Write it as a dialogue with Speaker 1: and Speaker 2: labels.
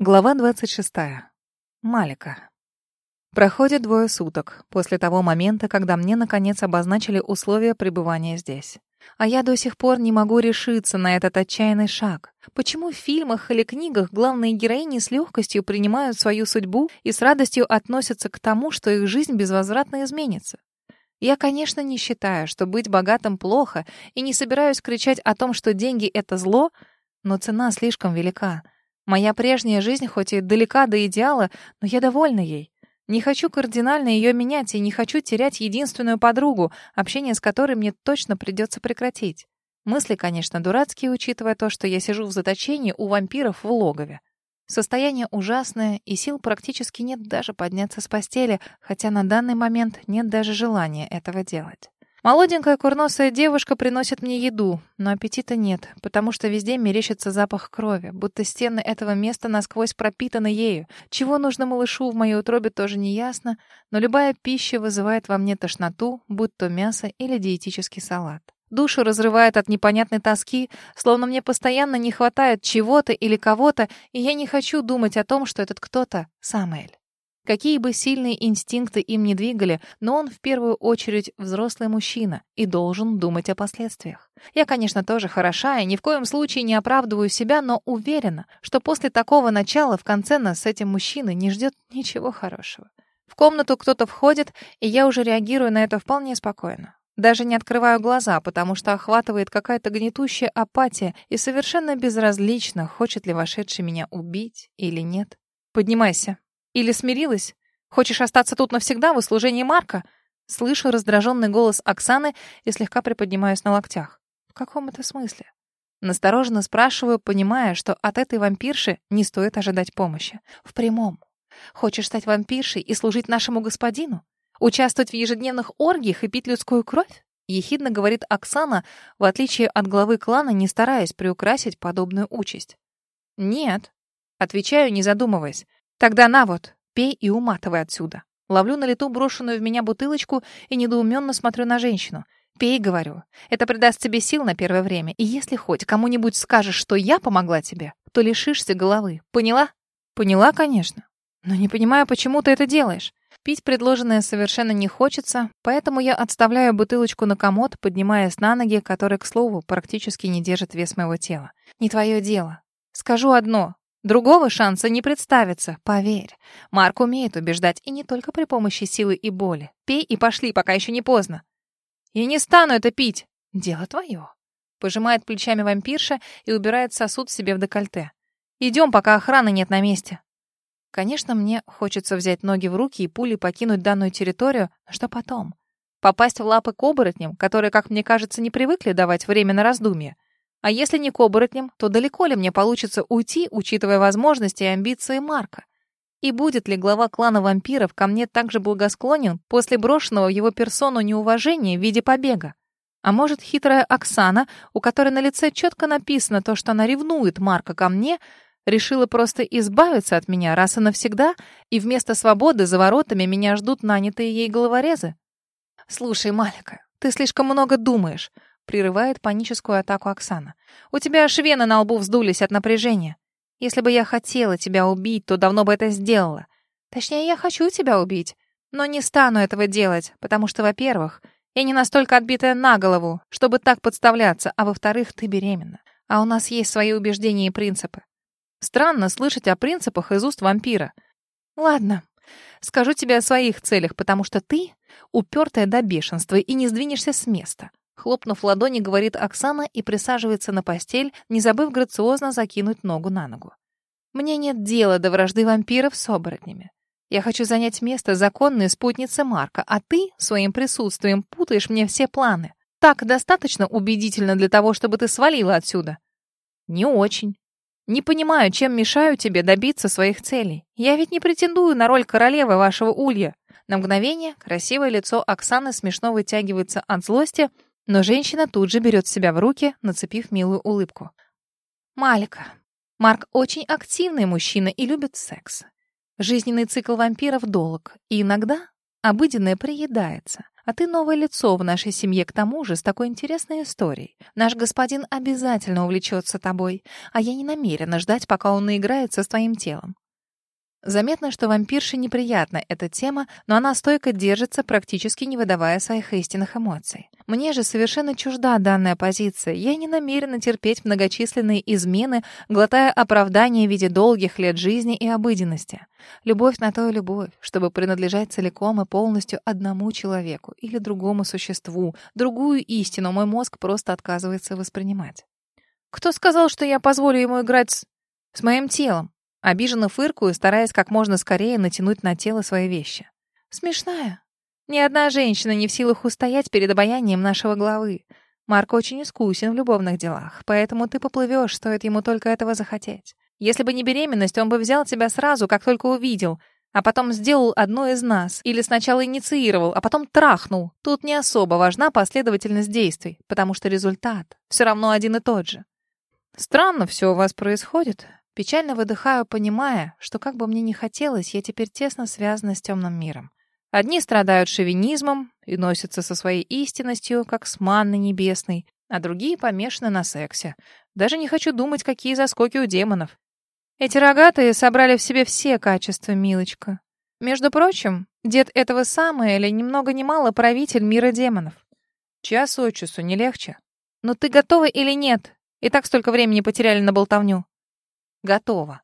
Speaker 1: Глава 26. Малика. Проходит двое суток после того момента, когда мне наконец обозначили условия пребывания здесь. А я до сих пор не могу решиться на этот отчаянный шаг. Почему в фильмах или книгах главные героини с легкостью принимают свою судьбу и с радостью относятся к тому, что их жизнь безвозвратно изменится? Я, конечно, не считаю, что быть богатым плохо, и не собираюсь кричать о том, что деньги — это зло, но цена слишком велика — Моя прежняя жизнь хоть и далека до идеала, но я довольна ей. Не хочу кардинально ее менять и не хочу терять единственную подругу, общение с которой мне точно придется прекратить. Мысли, конечно, дурацкие, учитывая то, что я сижу в заточении у вампиров в логове. Состояние ужасное, и сил практически нет даже подняться с постели, хотя на данный момент нет даже желания этого делать. Молоденькая курносая девушка приносит мне еду, но аппетита нет, потому что везде мерещится запах крови, будто стены этого места насквозь пропитаны ею. Чего нужно малышу в моей утробе тоже не ясно, но любая пища вызывает во мне тошноту, будь то мясо или диетический салат. Душу разрывает от непонятной тоски, словно мне постоянно не хватает чего-то или кого-то, и я не хочу думать о том, что этот кто-то — Самуэль. Какие бы сильные инстинкты им не двигали, но он в первую очередь взрослый мужчина и должен думать о последствиях. Я, конечно, тоже хороша и ни в коем случае не оправдываю себя, но уверена, что после такого начала в конце нас с этим мужчиной не ждет ничего хорошего. В комнату кто-то входит, и я уже реагирую на это вполне спокойно. Даже не открываю глаза, потому что охватывает какая-то гнетущая апатия и совершенно безразлично, хочет ли вошедший меня убить или нет. «Поднимайся», или смирилась? Хочешь остаться тут навсегда в услужении Марка? Слышу раздраженный голос Оксаны и слегка приподнимаюсь на локтях. В каком это смысле? Настороженно спрашиваю, понимая, что от этой вампирши не стоит ожидать помощи. В прямом. Хочешь стать вампиршей и служить нашему господину? Участвовать в ежедневных оргиях и пить людскую кровь? Ехидно говорит Оксана, в отличие от главы клана, не стараясь приукрасить подобную участь. «Нет», — отвечаю, не задумываясь. Тогда на вот, пей и уматывай отсюда. Ловлю на лету брошенную в меня бутылочку и недоуменно смотрю на женщину. «Пей», — говорю. «Это придаст тебе сил на первое время, и если хоть кому-нибудь скажешь, что я помогла тебе, то лишишься головы. Поняла?» «Поняла, конечно. Но не понимаю, почему ты это делаешь. Пить предложенное совершенно не хочется, поэтому я отставляю бутылочку на комод, поднимаясь на ноги, который, к слову, практически не держит вес моего тела. Не твое дело. Скажу одно. Другого шанса не представится, поверь. Марк умеет убеждать, и не только при помощи силы и боли. Пей и пошли, пока еще не поздно. Я не стану это пить. Дело твое. Пожимает плечами вампирша и убирает сосуд себе в декольте. Идем, пока охраны нет на месте. Конечно, мне хочется взять ноги в руки и пулей покинуть данную территорию, но что потом? Попасть в лапы к оборотням, которые, как мне кажется, не привыкли давать время на раздумье. А если не к оборотням, то далеко ли мне получится уйти, учитывая возможности и амбиции Марка? И будет ли глава клана вампиров ко мне также благосклонен после брошенного в его персону неуважения в виде побега? А может, хитрая Оксана, у которой на лице четко написано то, что она ревнует Марка ко мне, решила просто избавиться от меня раз и навсегда, и вместо свободы за воротами меня ждут нанятые ей головорезы? Слушай, Малика, ты слишком много думаешь прерывает паническую атаку Оксана. «У тебя аж вены на лбу вздулись от напряжения. Если бы я хотела тебя убить, то давно бы это сделала. Точнее, я хочу тебя убить, но не стану этого делать, потому что, во-первых, я не настолько отбитая на голову, чтобы так подставляться, а во-вторых, ты беременна. А у нас есть свои убеждения и принципы. Странно слышать о принципах из уст вампира. Ладно, скажу тебе о своих целях, потому что ты упертая до бешенства и не сдвинешься с места. Хлопнув ладони, говорит Оксана и присаживается на постель, не забыв грациозно закинуть ногу на ногу. «Мне нет дела до вражды вампиров с оборотнями. Я хочу занять место законной спутницы Марка, а ты своим присутствием путаешь мне все планы. Так достаточно убедительно для того, чтобы ты свалила отсюда?» «Не очень. Не понимаю, чем мешаю тебе добиться своих целей. Я ведь не претендую на роль королевы вашего улья». На мгновение красивое лицо Оксаны смешно вытягивается от злости, но женщина тут же берет себя в руки, нацепив милую улыбку. Малька. Марк очень активный мужчина и любит секс. Жизненный цикл вампиров долг, и иногда обыденное приедается. А ты новое лицо в нашей семье, к тому же, с такой интересной историей. Наш господин обязательно увлечется тобой, а я не намерена ждать, пока он наиграется с твоим телом. Заметно, что вампирше неприятна эта тема, но она стойко держится, практически не выдавая своих истинных эмоций. Мне же совершенно чужда данная позиция. Я не намерена терпеть многочисленные измены, глотая оправдания в виде долгих лет жизни и обыденности. Любовь на то и любовь, чтобы принадлежать целиком и полностью одному человеку или другому существу. Другую истину мой мозг просто отказывается воспринимать. Кто сказал, что я позволю ему играть с, с моим телом? Обиженно фыркую, стараясь как можно скорее натянуть на тело свои вещи. Смешная. Ни одна женщина не в силах устоять перед обаянием нашего главы. Марк очень искусен в любовных делах, поэтому ты поплывешь, стоит ему только этого захотеть. Если бы не беременность, он бы взял тебя сразу, как только увидел, а потом сделал одно из нас, или сначала инициировал, а потом трахнул. Тут не особо важна последовательность действий, потому что результат все равно один и тот же. Странно все у вас происходит. Печально выдыхаю, понимая, что как бы мне ни хотелось, я теперь тесно связана с темным миром. Одни страдают шовинизмом и носятся со своей истинностью, как с манной небесной, а другие помешаны на сексе. Даже не хочу думать, какие заскоки у демонов. Эти рогатые собрали в себе все качества, милочка. Между прочим, дед этого самого или ни много ни мало правитель мира демонов. Час от часу, не легче. Но ты готова или нет? И так столько времени потеряли на болтовню. Готово.